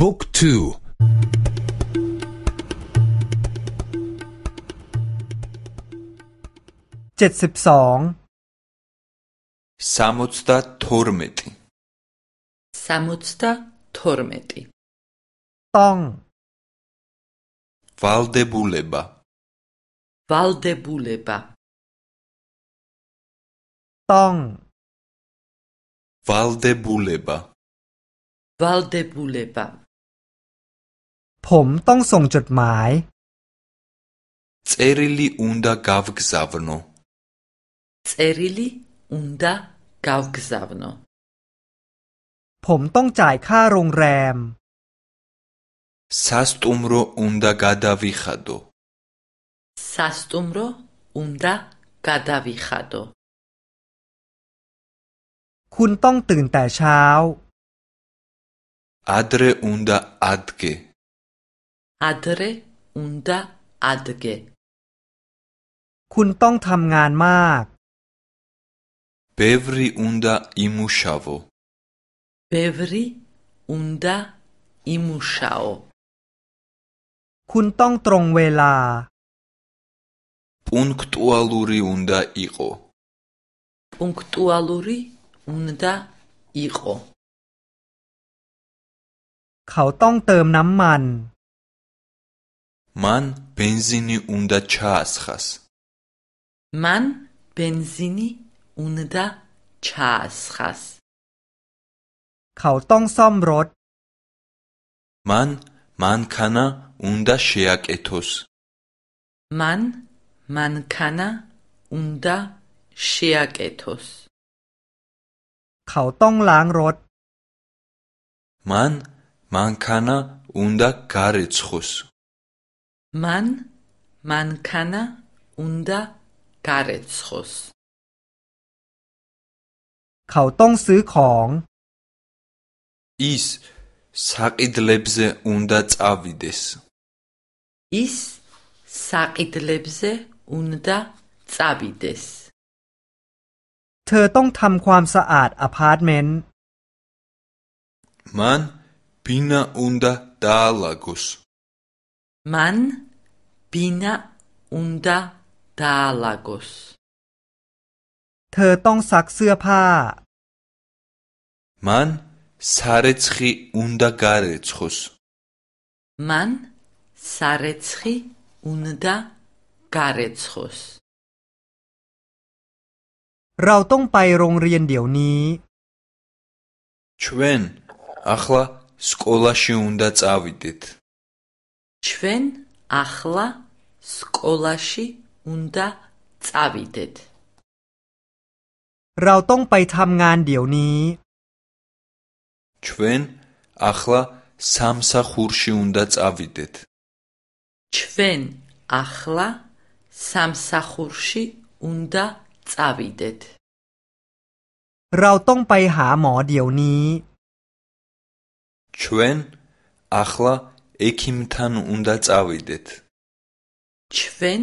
Book 2 เจ็ดสิบสอง 62 62 ต้อง ვალდებულება ვალდებულება ต้อง ვალდებულება ვალდებულება ผมต้องส่งจดหมาย წერილი უნდა გავგზავნო წერილი უნდა გავგზავნო ผมต้องจ่ายค่าโรงแรม სასტუმრო უნდა გადავიხადო სასტუმრო უნდა გადავიხადო คุณต้องตื่นแต่เช้า ადრე უნდა ადგე adre unda adge คุณต้องทำงานมาก Pevri unda imushavo Pevri unda imushao คุณต้องตรงเวลา Punktualuri unda iqo Punktualuri unda iqo เขาต้องเติมน้ำมัน მან ბენზინი უნდა ჩაასხას მან ბენზინი უნდა ჩაასხას เขาต้องซ่อมรถ მან მანქანა უნდა შეაკეთოს მან მანქანა უნდა შეაკეთოს เขาต้องล้างรถ მან მანქანა უნდა გარეცხოს მან მანქანა უნდა გარეცხოს เขาต้องซื้อของ ის საყიდლებზე უნდა წავიდეს ის საყიდლებზე უნდა წავიდეს เธอต้องทำความสะอาดอพาร์ตเมนต์ მან ბინა უნდა დაალაგოს მან ბინა უნდა დაალაგოს เธอต้องซักเสื้อผ้า მან სარეცხი უნდა გარეცხოს მან სარეცხი უნდა გარეცხოს เราต้องไปโรงเรียนเดี๋ยวนี้ ჩვენ ახლა სკოლაში უნდა წავიდეთ ჩვენ ახლა სკოლაში უნდა წავიდეთ เราต้องไปทำงานเดี๋ยวนี้ ჩვენ ახლა სამსახურში უნდა წავიდეთ ჩვენ ახლა სამსახურში უნდა წავიდეთ เราต้องไปหาหมอเดี๋ยวนี้ ჩვენ ახლა ექიმთან უნდა წავიდეთ ჩვენ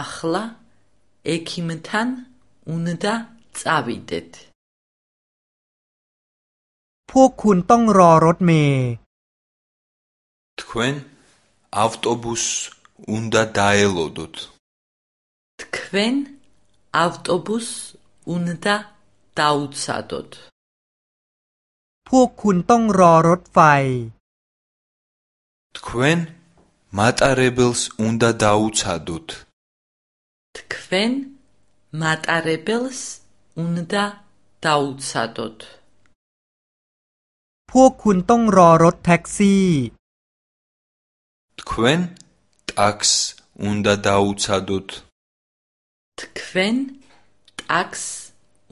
ახლა ექიმთან უნდა წავიდეთ พวกคุณต้องรอรถเมล์ თქვენ ავტობუსს უნდა დაელოდოთ თქვენ ავტობუსს უნდა დაუცადოთ พวกคุณต้องรอรถไฟ თქვენ მატარებელს უნდა დაუცადოთ თქვენ მატარებელს უნდა დაუცადოთ พวกคุณต้องรอรถแท็กซี่ თქვენ ტაქსს უნდა დაუცადოთ თქვენ ტაქსს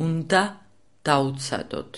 უნდა დაუცადოთ